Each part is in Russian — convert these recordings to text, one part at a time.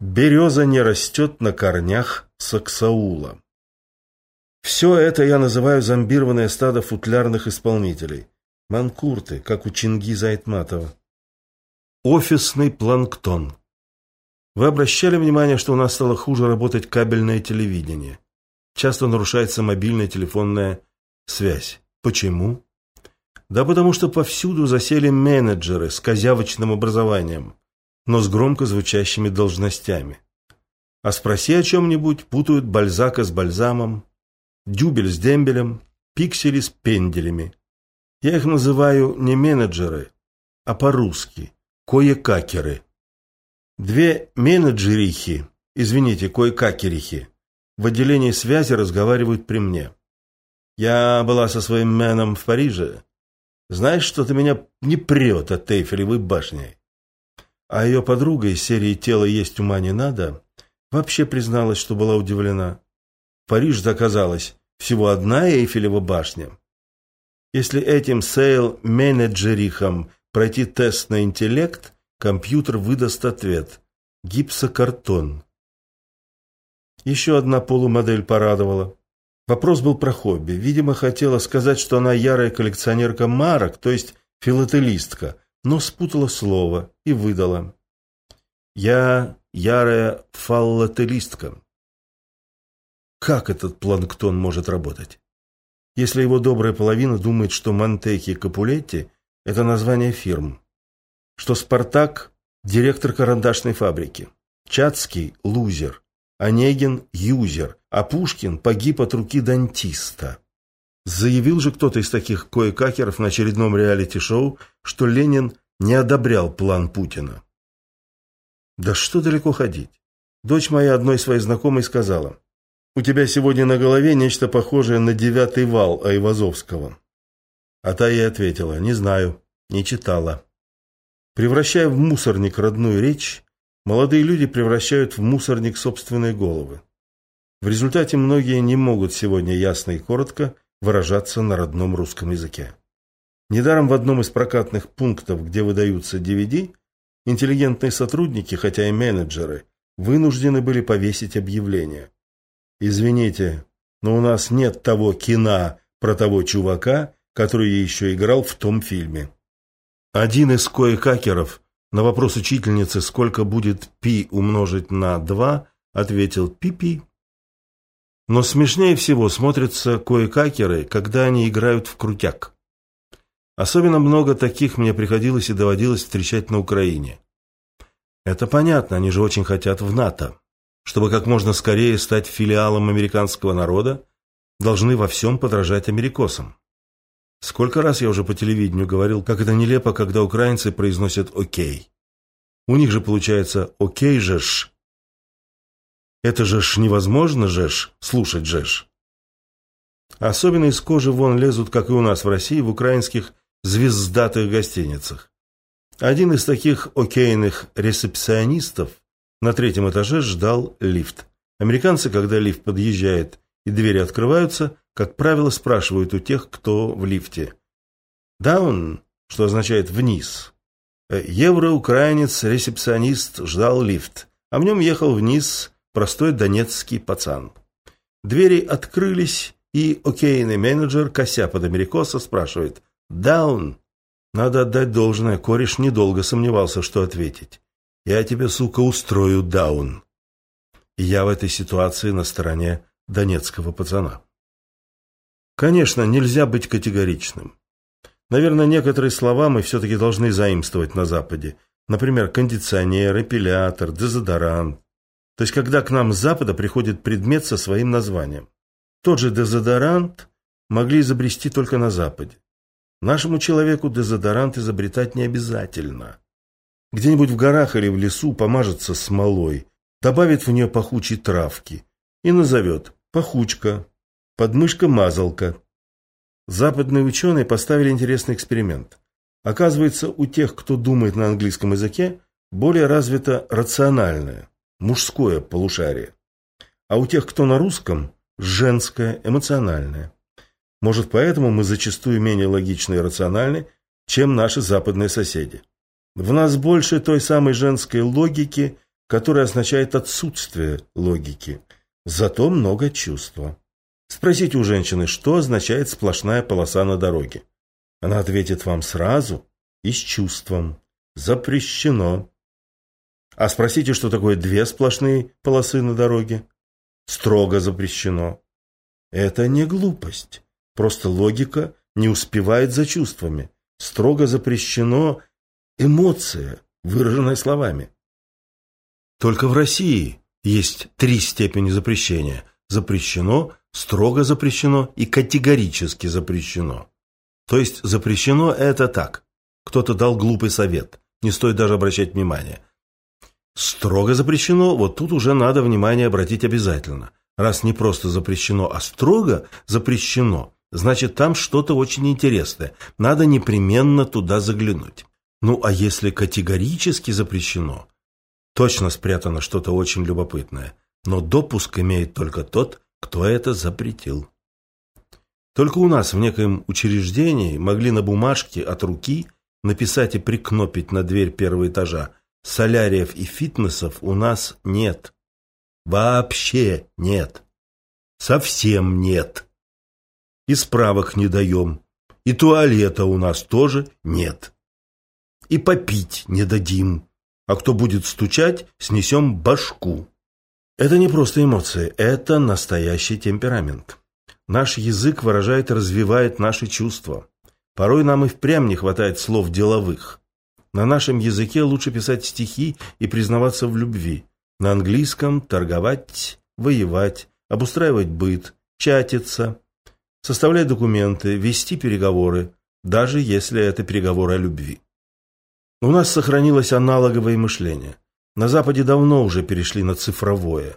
Береза не растет на корнях саксаула. Все это я называю зомбированное стадо футлярных исполнителей. Манкурты, как у Чингиза Айтматова. Офисный планктон. Вы обращали внимание, что у нас стало хуже работать кабельное телевидение? Часто нарушается мобильная телефонная связь. Почему? Да потому что повсюду засели менеджеры с козявочным образованием, но с громко звучащими должностями. А спроси о чем-нибудь, путают Бальзака с Бальзамом, Дюбель с Дембелем, Пиксели с Пенделями. Я их называю не менеджеры, а по-русски – кое-какеры. Две менеджерихи, извините, кое-какерихи, в отделении связи разговаривают при мне. Я была со своим меном в Париже. Знаешь, что-то меня не прет от Эйфелевой башни. А ее подруга из серии «Тело есть, ума не надо» вообще призналась, что была удивлена. В Париже оказалась всего одна Эйфелева башня. Если этим сейл-менеджерихам пройти тест на интеллект, компьютер выдаст ответ – гипсокартон. Еще одна полумодель порадовала. Вопрос был про хобби. Видимо, хотела сказать, что она ярая коллекционерка марок, то есть филателистка, но спутала слово и выдала. Я ярая фаллателистка. Как этот планктон может работать? Если его добрая половина думает, что Монтеки Капулетти – это название фирм, что Спартак – директор карандашной фабрики, Чацкий – лузер, Онегин – юзер, а Пушкин погиб от руки дантиста. Заявил же кто-то из таких кое-какеров на очередном реалити-шоу, что Ленин не одобрял план Путина. Да что далеко ходить? Дочь моя одной своей знакомой сказала, «У тебя сегодня на голове нечто похожее на девятый вал Айвазовского». А та ей ответила, «Не знаю, не читала». Превращая в мусорник родную речь, Молодые люди превращают в мусорник собственные головы. В результате многие не могут сегодня ясно и коротко выражаться на родном русском языке. Недаром в одном из прокатных пунктов, где выдаются DVD, интеллигентные сотрудники, хотя и менеджеры, вынуждены были повесить объявление. «Извините, но у нас нет того кино про того чувака, который еще играл в том фильме». Один из кое-какеров – на вопрос учительницы, сколько будет пи умножить на 2, ответил пи-пи. Но смешнее всего смотрятся кое-какеры, когда они играют в крутяк. Особенно много таких мне приходилось и доводилось встречать на Украине. Это понятно, они же очень хотят в НАТО. Чтобы как можно скорее стать филиалом американского народа, должны во всем подражать америкосам. Сколько раз я уже по телевидению говорил, как это нелепо, когда украинцы произносят «окей». У них же получается «окей же ж». Это же ж невозможно же ж, слушать же ж. Особенно из кожи вон лезут, как и у нас в России, в украинских звездатых гостиницах. Один из таких окейных ресепционистов на третьем этаже ждал лифт. Американцы, когда лифт подъезжает и двери открываются, как правило, спрашивают у тех, кто в лифте. «Даун», что означает «вниз». Евроукраинец-ресепционист ждал лифт, а в нем ехал вниз простой донецкий пацан. Двери открылись, и окейный менеджер, кося под америкоса, спрашивает «Даун». Надо отдать должное, кореш недолго сомневался, что ответить. «Я тебе, сука, устрою даун». И я в этой ситуации на стороне донецкого пацана. Конечно, нельзя быть категоричным. Наверное, некоторые слова мы все-таки должны заимствовать на Западе. Например, кондиционер, эпилятор, дезодорант. То есть, когда к нам с Запада приходит предмет со своим названием. Тот же дезодорант могли изобрести только на Западе. Нашему человеку дезодорант изобретать не обязательно. Где-нибудь в горах или в лесу помажется смолой, добавит в нее пахучей травки и назовет «пахучка», Подмышка-мазалка. Западные ученые поставили интересный эксперимент. Оказывается, у тех, кто думает на английском языке, более развито рациональное, мужское полушарие. А у тех, кто на русском, женское, эмоциональное. Может, поэтому мы зачастую менее логичны и рациональны, чем наши западные соседи. В нас больше той самой женской логики, которое означает отсутствие логики, зато много чувства. Спросите у женщины, что означает сплошная полоса на дороге. Она ответит вам сразу и с чувством. Запрещено. А спросите, что такое две сплошные полосы на дороге. Строго запрещено. Это не глупость. Просто логика не успевает за чувствами. Строго запрещено эмоция, выраженная словами. Только в России есть три степени запрещения. Запрещено, строго запрещено и категорически запрещено. То есть запрещено это так. Кто-то дал глупый совет. Не стоит даже обращать внимания. Строго запрещено, вот тут уже надо внимание обратить обязательно. Раз не просто запрещено, а строго запрещено, значит там что-то очень интересное. Надо непременно туда заглянуть. Ну а если категорически запрещено, точно спрятано что-то очень любопытное. Но допуск имеет только тот, кто это запретил. Только у нас в некоем учреждении могли на бумажке от руки написать и прикнопить на дверь первого этажа Соляриев и фитнесов у нас нет. Вообще нет. Совсем нет. И справок не даем. И туалета у нас тоже нет. И попить не дадим. А кто будет стучать, снесем башку. Это не просто эмоции, это настоящий темперамент. Наш язык выражает и развивает наши чувства. Порой нам и впрямь не хватает слов деловых. На нашем языке лучше писать стихи и признаваться в любви. На английском торговать, воевать, обустраивать быт, чатиться, составлять документы, вести переговоры, даже если это переговоры о любви. У нас сохранилось аналоговое мышление. На Западе давно уже перешли на цифровое.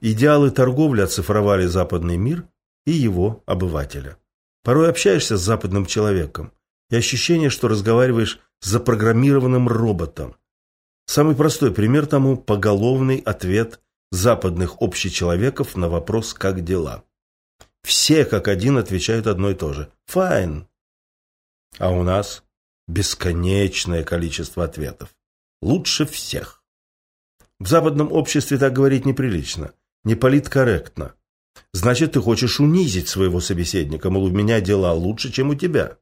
Идеалы торговли оцифровали западный мир и его обывателя. Порой общаешься с западным человеком, и ощущение, что разговариваешь запрограммированным роботом. Самый простой пример тому – поголовный ответ западных общечеловеков на вопрос «как дела?». Все как один отвечают одно и то же – «fine». А у нас бесконечное количество ответов. Лучше всех. В западном обществе так говорить неприлично, не политкорректно. Значит, ты хочешь унизить своего собеседника, мол, у меня дела лучше, чем у тебя.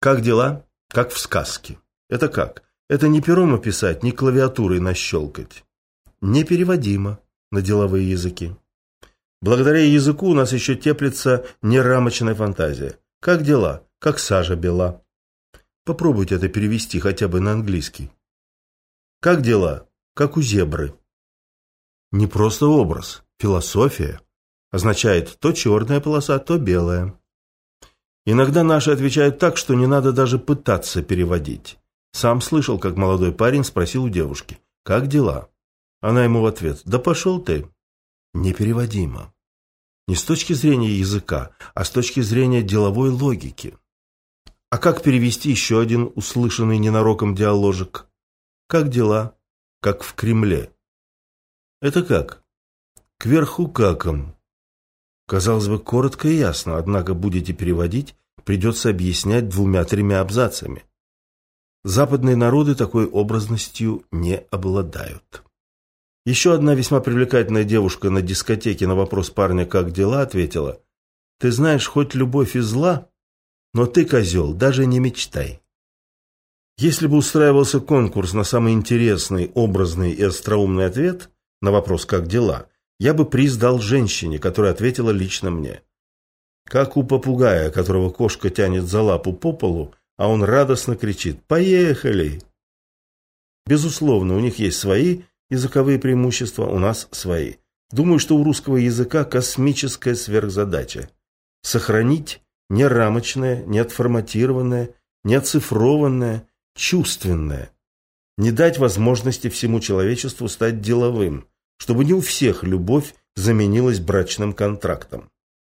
Как дела? Как в сказке. Это как? Это не пером описать, не клавиатурой нащелкать. Непереводимо на деловые языки. Благодаря языку у нас еще теплится нерамочная фантазия. Как дела? Как сажа бела. Попробуйте это перевести хотя бы на английский. Как дела? Как у зебры. Не просто образ, философия означает то черная полоса, то белая. Иногда наши отвечают так, что не надо даже пытаться переводить. Сам слышал, как молодой парень спросил у девушки, «Как дела?» Она ему в ответ, «Да пошел ты». Непереводимо. Не с точки зрения языка, а с точки зрения деловой логики. А как перевести еще один услышанный ненароком диаложик? Как дела? Как в Кремле. Это как? Кверху каком. Казалось бы, коротко и ясно, однако будете переводить, придется объяснять двумя-тремя абзацами. Западные народы такой образностью не обладают. Еще одна весьма привлекательная девушка на дискотеке на вопрос парня «Как дела?» ответила «Ты знаешь, хоть любовь и зла, но ты, козел, даже не мечтай». Если бы устраивался конкурс на самый интересный, образный и остроумный ответ на вопрос «Как дела?», я бы приз дал женщине, которая ответила лично мне. Как у попугая, которого кошка тянет за лапу по полу, а он радостно кричит «Поехали!». Безусловно, у них есть свои языковые преимущества, у нас свои. Думаю, что у русского языка космическая сверхзадача – сохранить нерамочное, неотформатированное, неоцифрованное, чувственное, не дать возможности всему человечеству стать деловым – чтобы не у всех любовь заменилась брачным контрактом.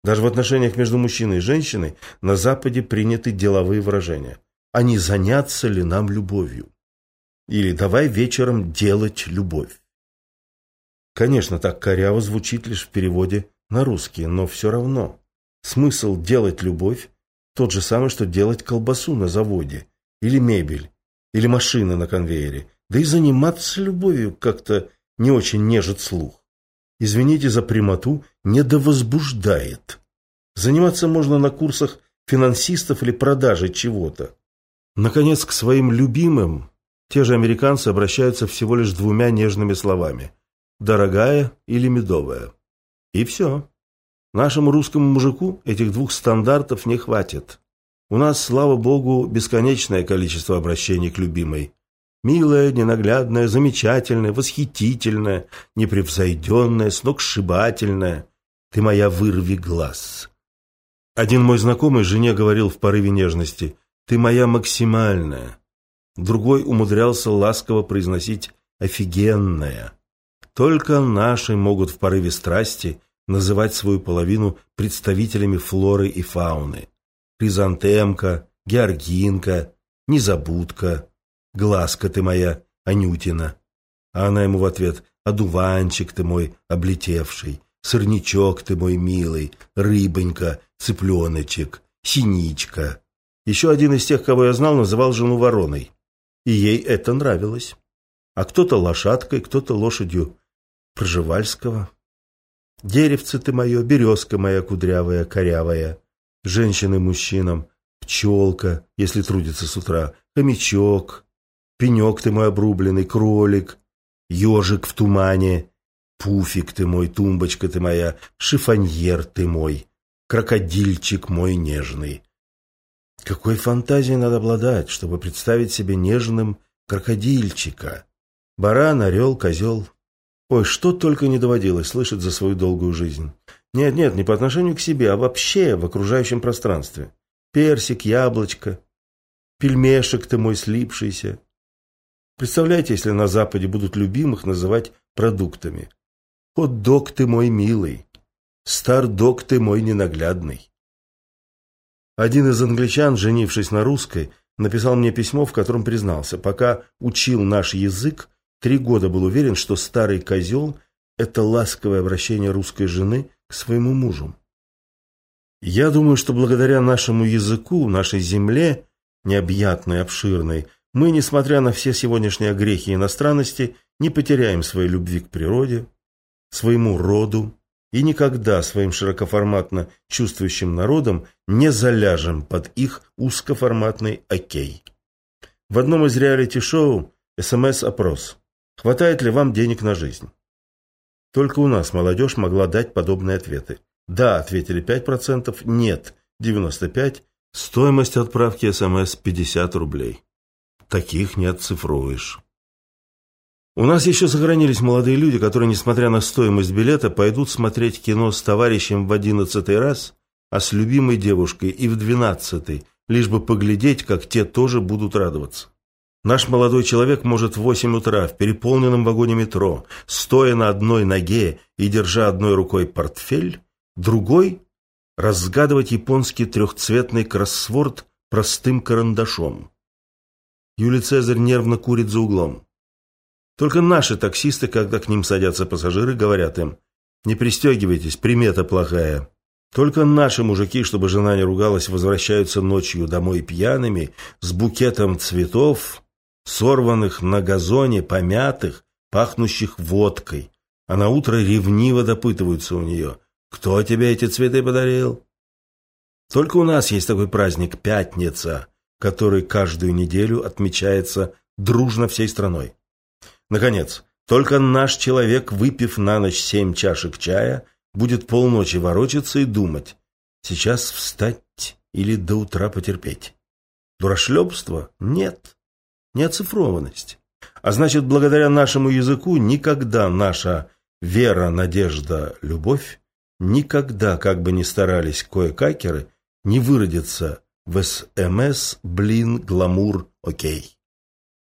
Даже в отношениях между мужчиной и женщиной на Западе приняты деловые выражения. А не заняться ли нам любовью? Или давай вечером делать любовь. Конечно, так коряво звучит лишь в переводе на русский, но все равно. Смысл делать любовь тот же самый, что делать колбасу на заводе, или мебель, или машины на конвейере. Да и заниматься любовью как-то не очень нежит слух. Извините за прямоту, недовозбуждает. Заниматься можно на курсах финансистов или продажи чего-то. Наконец, к своим любимым те же американцы обращаются всего лишь двумя нежными словами «дорогая» или «медовая». И все. Нашему русскому мужику этих двух стандартов не хватит. У нас, слава богу, бесконечное количество обращений к любимой. Милая, ненаглядная, замечательная, восхитительная, непревзойденная, сногсшибательная. Ты моя вырви глаз. Один мой знакомый жене говорил в порыве нежности «Ты моя максимальная». Другой умудрялся ласково произносить «офигенная». Только наши могут в порыве страсти называть свою половину представителями флоры и фауны. Хризантемка, георгинка, незабудка, глазка ты моя, Анютина. А она ему в ответ «Одуванчик ты мой облетевший, сырничок ты мой милый, рыбонька, цыпленочек, синичка». Еще один из тех, кого я знал, называл жену вороной. И ей это нравилось. А кто-то лошадкой, кто-то лошадью Пржевальского. Деревце ты мое, березка моя кудрявая, корявая, женщины мужчинам, пчелка, если трудится с утра, хомячок, пенек ты мой обрубленный, кролик, ежик в тумане, пуфик ты мой, тумбочка ты моя, шифоньер ты мой, крокодильчик мой нежный. Какой фантазией надо обладать, чтобы представить себе нежным крокодильчика? Баран, орел, козел, Ой, что только не доводилось слышать за свою долгую жизнь. Нет, нет, не по отношению к себе, а вообще в окружающем пространстве. Персик, яблочко, пельмешек ты мой слипшийся. Представляете, если на Западе будут любимых называть продуктами. Хот-дог ты мой милый, стар-дог ты мой ненаглядный. Один из англичан, женившись на русской, написал мне письмо, в котором признался, пока учил наш язык, Три года был уверен, что старый козел – это ласковое обращение русской жены к своему мужу. Я думаю, что благодаря нашему языку, нашей земле, необъятной, обширной, мы, несмотря на все сегодняшние грехи и иностранности, не потеряем своей любви к природе, своему роду и никогда своим широкоформатно чувствующим народом не заляжем под их узкоформатный окей. В одном из реалити-шоу СМС-опрос. Хватает ли вам денег на жизнь? Только у нас молодежь могла дать подобные ответы. Да, ответили 5%, нет, 95%, стоимость отправки СМС 50 рублей. Таких не отцифруешь. У нас еще сохранились молодые люди, которые, несмотря на стоимость билета, пойдут смотреть кино с товарищем в одиннадцатый раз, а с любимой девушкой и в двенадцатый, лишь бы поглядеть, как те тоже будут радоваться. Наш молодой человек может в 8 утра в переполненном вагоне метро, стоя на одной ноге и держа одной рукой портфель, другой – разгадывать японский трехцветный кроссворд простым карандашом. Юлий Цезарь нервно курит за углом. Только наши таксисты, когда к ним садятся пассажиры, говорят им «Не пристегивайтесь, примета плохая». Только наши мужики, чтобы жена не ругалась, возвращаются ночью домой пьяными, с букетом цветов, сорванных на газоне, помятых, пахнущих водкой. А на утро ревниво допытываются у нее, кто тебе эти цветы подарил? Только у нас есть такой праздник Пятница, который каждую неделю отмечается дружно всей страной. Наконец, только наш человек, выпив на ночь семь чашек чая, будет полночи ворочаться и думать, сейчас встать или до утра потерпеть. Дурашлепство? Нет неоцифрованность. А значит, благодаря нашему языку никогда наша вера, надежда, любовь никогда, как бы ни старались кое-какеры, не выродится в СМС, блин, гламур, окей.